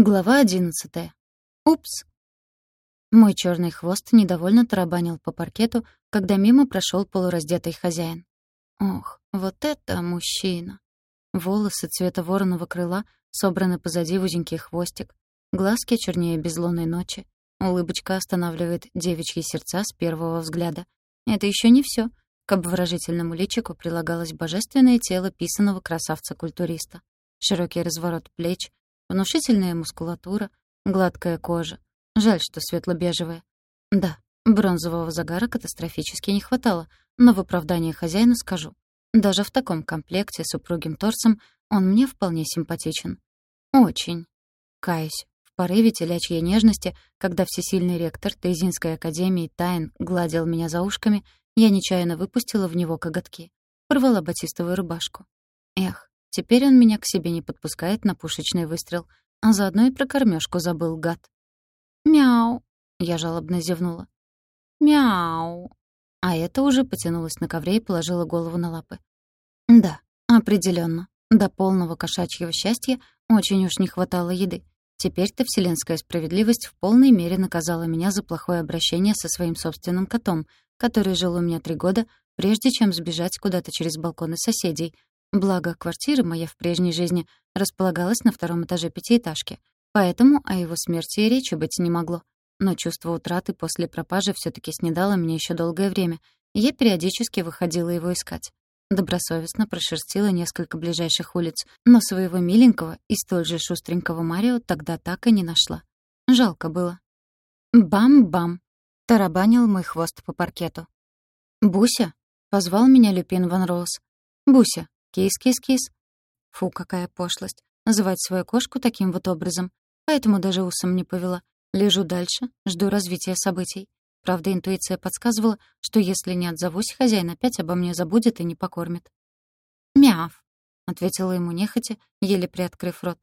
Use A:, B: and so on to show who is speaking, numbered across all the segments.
A: Глава одиннадцатая. Упс. Мой черный хвост недовольно тарабанил по паркету, когда мимо прошел полураздетый хозяин. Ох, вот это мужчина. Волосы цвета вороного крыла собраны позади в узенький хвостик, глазки чернее безлунной ночи, улыбочка останавливает девичьи сердца с первого взгляда. Это еще не все. К обворожительному личику прилагалось божественное тело писаного красавца-культуриста. Широкий разворот плеч, внушительная мускулатура, гладкая кожа. Жаль, что светло-бежевая. Да, бронзового загара катастрофически не хватало, но в оправдание хозяина скажу. Даже в таком комплекте с упругим торсом он мне вполне симпатичен. Очень. Каюсь, в порыве телячьей нежности, когда всесильный ректор Тейзинской академии Тайн гладил меня за ушками, я нечаянно выпустила в него коготки. Порвала батистовую рубашку. Эх, теперь он меня к себе не подпускает на пушечный выстрел, а заодно и про кормёжку забыл, гад. «Мяу!» — я жалобно зевнула. «Мяу!» А это уже потянулась на ковре и положила голову на лапы. Да, определенно. До полного кошачьего счастья очень уж не хватало еды. Теперь-то вселенская справедливость в полной мере наказала меня за плохое обращение со своим собственным котом, который жил у меня три года, прежде чем сбежать куда-то через балконы соседей. Благо, квартира моя в прежней жизни располагалась на втором этаже пятиэтажки, поэтому о его смерти и речи быть не могло. Но чувство утраты после пропажи все таки снедало меня еще долгое время, и я периодически выходила его искать. Добросовестно прошерстила несколько ближайших улиц, но своего миленького и столь же шустренького Марио тогда так и не нашла. Жалко было. Бам-бам! Тарабанил мой хвост по паркету. «Буся?» — позвал меня Люпин Ван Роуз. «Буся, кис-кис-кис». Фу, какая пошлость. Называть свою кошку таким вот образом. Поэтому даже усом не повела. Лежу дальше, жду развития событий. Правда, интуиция подсказывала, что если не отзовусь, хозяин опять обо мне забудет и не покормит. «Мяв», — ответила ему нехотя, еле приоткрыв рот.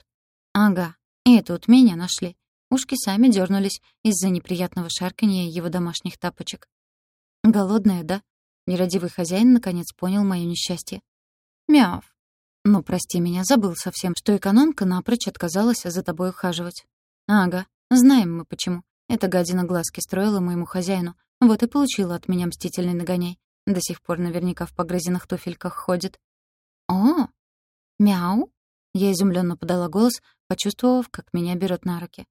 A: «Ага, и тут меня нашли. Ушки сами дернулись из-за неприятного шарканья его домашних тапочек. «Голодная, да?» Нерадивый хозяин наконец понял моё несчастье. «Мяв!» «Ну, прости меня, забыл совсем, что экономка напрочь отказалась за тобой ухаживать». «Ага, знаем мы почему. Эта гадина глазки строила моему хозяину, вот и получила от меня мстительный нагоняй. До сих пор наверняка в погрызенных туфельках ходит». «О! Мяу!» Я изумленно подала голос, почувствовав, как меня берут на руки.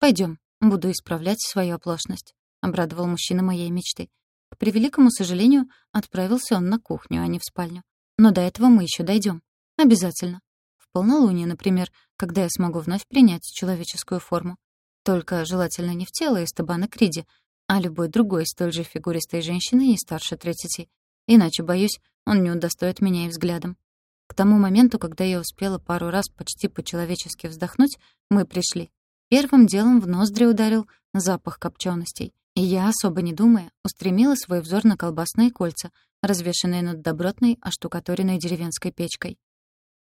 A: Пойдем, буду исправлять свою оплошность», — обрадовал мужчина моей мечты. К превеликому сожалению, отправился он на кухню, а не в спальню. Но до этого мы еще дойдем. Обязательно. В полнолуние, например, когда я смогу вновь принять человеческую форму. Только желательно не в тело Эстебана Криди, а любой другой столь же фигуристой женщины не старше тридцати. Иначе, боюсь, он не удостоит меня и взглядом. К тому моменту, когда я успела пару раз почти по-человечески вздохнуть, мы пришли. Первым делом в ноздри ударил запах копченостей, и я, особо не думая, устремила свой взор на колбасные кольца, развешанные над добротной, оштукатуренной деревенской печкой.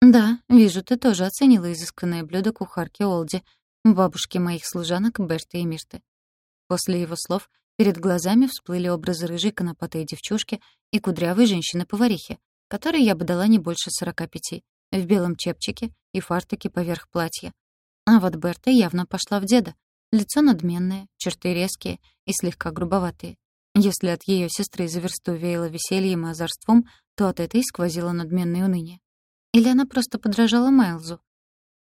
A: «Да, вижу, ты тоже оценила изысканное блюдо кухарки Олди, бабушки моих служанок Берты и Мирты». После его слов перед глазами всплыли образы рыжей конопатой девчушки и кудрявой женщины-поварихи, которой я бы дала не больше сорока пяти, в белом чепчике и фартуке поверх платья, а вот Берта явно пошла в деда. Лицо надменное, черты резкие и слегка грубоватые. Если от ее сестры за версту веяло весельем и озорством, то от этой сквозило надменное уныние. Или она просто подражала Майлзу?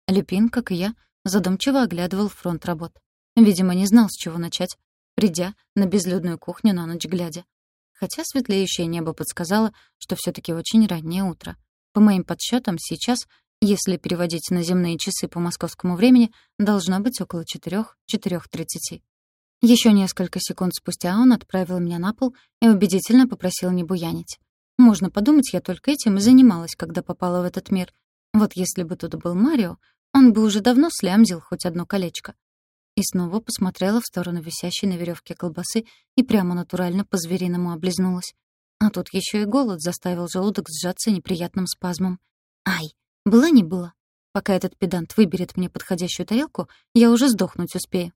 A: Люпин, как и я, задумчиво оглядывал фронт работ. Видимо, не знал, с чего начать, придя на безлюдную кухню на ночь глядя. Хотя светлеющее небо подсказало, что все таки очень раннее утро. По моим подсчетам, сейчас если переводить на земные часы по московскому времени, должно быть около 4-4.30. Еще несколько секунд спустя он отправил меня на пол и убедительно попросил не буянить. Можно подумать, я только этим и занималась, когда попала в этот мир. Вот если бы тут был Марио, он бы уже давно слямзил хоть одно колечко. И снова посмотрела в сторону висящей на веревке колбасы и прямо натурально по-звериному облизнулась. А тут еще и голод заставил желудок сжаться неприятным спазмом. Ай! Была не было. Пока этот педант выберет мне подходящую тарелку, я уже сдохнуть успею.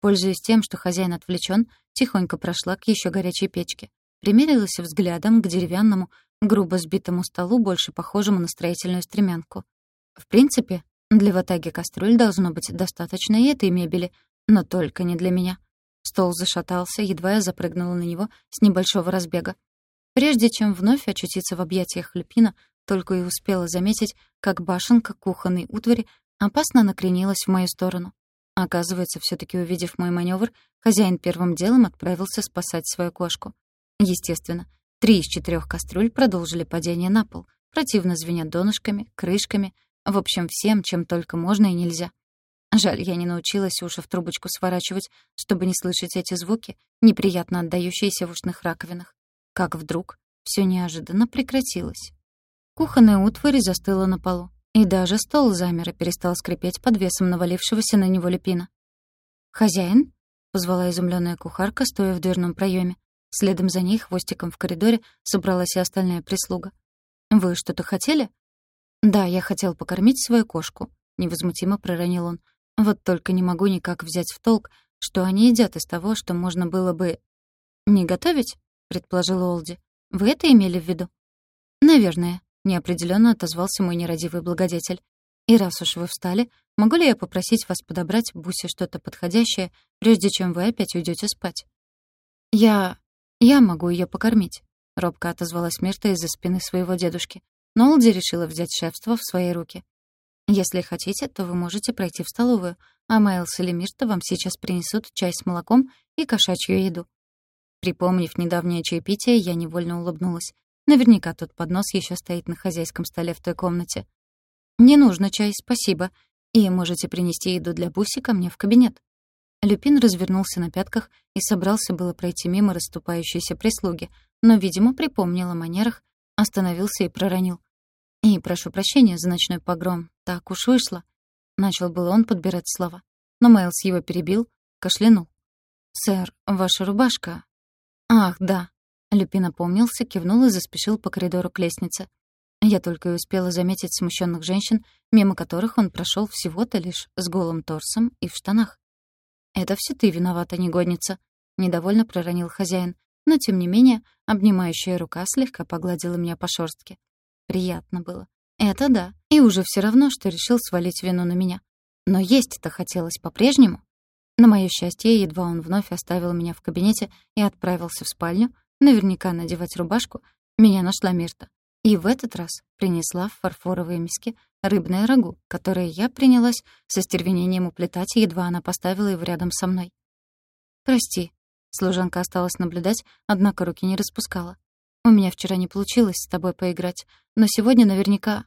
A: Пользуясь тем, что хозяин отвлечен, тихонько прошла к еще горячей печке. Примерилась взглядом к деревянному, грубо сбитому столу, больше похожему на строительную стремянку. В принципе, Для ватаги кастрюль должно быть достаточно и этой мебели, но только не для меня. Стол зашатался, едва я запрыгнула на него с небольшого разбега. Прежде чем вновь очутиться в объятиях Люпина, только и успела заметить, как башенка кухонной утвари опасно накренилась в мою сторону. Оказывается, все таки увидев мой маневр, хозяин первым делом отправился спасать свою кошку. Естественно, три из четырех кастрюль продолжили падение на пол, противно звеня донышками, крышками, в общем, всем, чем только можно и нельзя. Жаль, я не научилась уши в трубочку сворачивать, чтобы не слышать эти звуки, неприятно отдающиеся в ушных раковинах. Как вдруг все неожиданно прекратилось. Кухонная утварь застыла на полу, и даже стол замер и перестал скрипеть под весом навалившегося на него лепина. «Хозяин?» — позвала изумленная кухарка, стоя в дверном проеме. Следом за ней хвостиком в коридоре собралась и остальная прислуга. «Вы что-то хотели?» «Да, я хотел покормить свою кошку», — невозмутимо проронил он. Вот только не могу никак взять в толк, что они едят из того, что можно было бы... «Не готовить?» — предположил Олди. «Вы это имели в виду?» «Наверное», — неопределенно отозвался мой нерадивый благодетель. «И раз уж вы встали, могу ли я попросить вас подобрать Бусе что-то подходящее, прежде чем вы опять уйдете спать?» «Я... я могу ее покормить», — робко отозвалась Мирта из-за спины своего дедушки. Но Олди решила взять шефство в свои руки. Если хотите, то вы можете пройти в столовую, а Майлз или Мирта вам сейчас принесут чай с молоком и кошачью еду». Припомнив недавнее чаепитие, я невольно улыбнулась. Наверняка тот поднос еще стоит на хозяйском столе в той комнате. «Не нужно чай, спасибо. И можете принести еду для Буси ко мне в кабинет». Люпин развернулся на пятках и собрался было пройти мимо расступающейся прислуги, но, видимо, припомнил о манерах, остановился и проронил. «И прошу прощения за ночной погром. Так уж вышло». Начал был он подбирать слова. Но Майлз его перебил, кашлянул. «Сэр, ваша рубашка...» «Ах, да». Люпин опомнился, кивнул и заспешил по коридору к лестнице. Я только и успела заметить смущенных женщин, мимо которых он прошел всего-то лишь с голым торсом и в штанах. «Это все ты виновата, негодница», — недовольно проронил хозяин, но, тем не менее, обнимающая рука слегка погладила меня по шорстке. Приятно было. Это да. И уже все равно, что решил свалить вину на меня. Но есть-то хотелось по-прежнему. На моё счастье, едва он вновь оставил меня в кабинете и отправился в спальню, наверняка надевать рубашку, меня нашла Мирта. И в этот раз принесла в фарфоровые миски рыбное рагу, которое я принялась со стервенением уплетать, едва она поставила его рядом со мной. «Прости», — служанка осталась наблюдать, однако руки не распускала. У меня вчера не получилось с тобой поиграть, но сегодня наверняка...»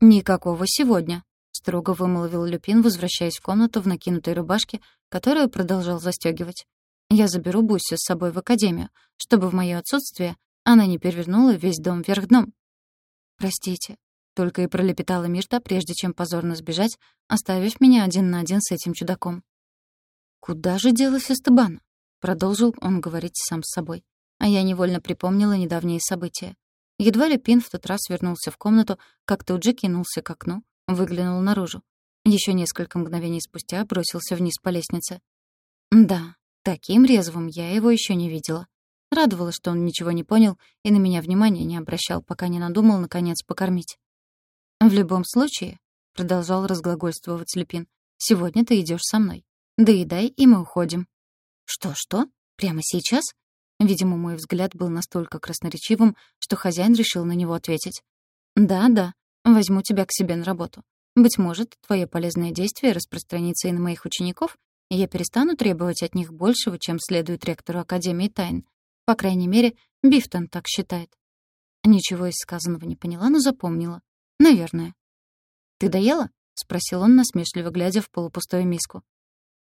A: «Никакого сегодня», — строго вымолвил Люпин, возвращаясь в комнату в накинутой рубашке, которую продолжал застёгивать. «Я заберу Бусю с собой в академию, чтобы в моё отсутствие она не перевернула весь дом вверх дном». «Простите», — только и пролепетала Мирта, прежде чем позорно сбежать, оставив меня один на один с этим чудаком. «Куда же делась Эстебана?» — продолжил он говорить сам с собой. А я невольно припомнила недавние события. Едва ли Пин в тот раз вернулся в комнату, как тут же кинулся к окну, выглянул наружу. Еще несколько мгновений спустя бросился вниз по лестнице. Да, таким резвым я его еще не видела. Радовало, что он ничего не понял и на меня внимания не обращал, пока не надумал, наконец, покормить. «В любом случае», — продолжал разглагольствовать Люпин, «сегодня ты идешь со мной. Доедай, и мы уходим». «Что-что? Прямо сейчас?» Видимо, мой взгляд был настолько красноречивым, что хозяин решил на него ответить. «Да-да, возьму тебя к себе на работу. Быть может, твое полезное действие распространится и на моих учеников, я перестану требовать от них большего, чем следует ректору Академии Тайн. По крайней мере, Бифтон так считает». Ничего из сказанного не поняла, но запомнила. «Наверное». «Ты доела?» — спросил он, насмешливо глядя в полупустую миску.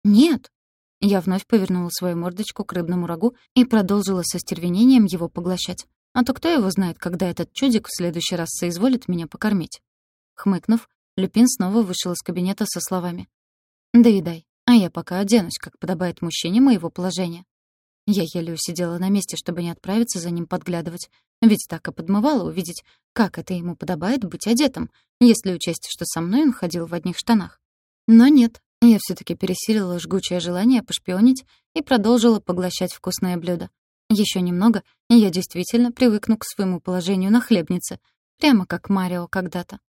A: «Нет», я вновь повернула свою мордочку к рыбному рагу и продолжила со стервенением его поглощать. А то кто его знает, когда этот чудик в следующий раз соизволит меня покормить. Хмыкнув, Люпин снова вышел из кабинета со словами. «Доедай, а я пока оденусь, как подобает мужчине моего положения». Я еле усидела на месте, чтобы не отправиться за ним подглядывать, ведь так и подмывало увидеть, как это ему подобает быть одетым, если учесть, что со мной он ходил в одних штанах. Но нет, я все таки пересилила жгучее желание пошпионить и продолжила поглощать вкусное блюдо. Еще немного, и я действительно привыкну к своему положению на хлебнице, прямо как Марио когда-то.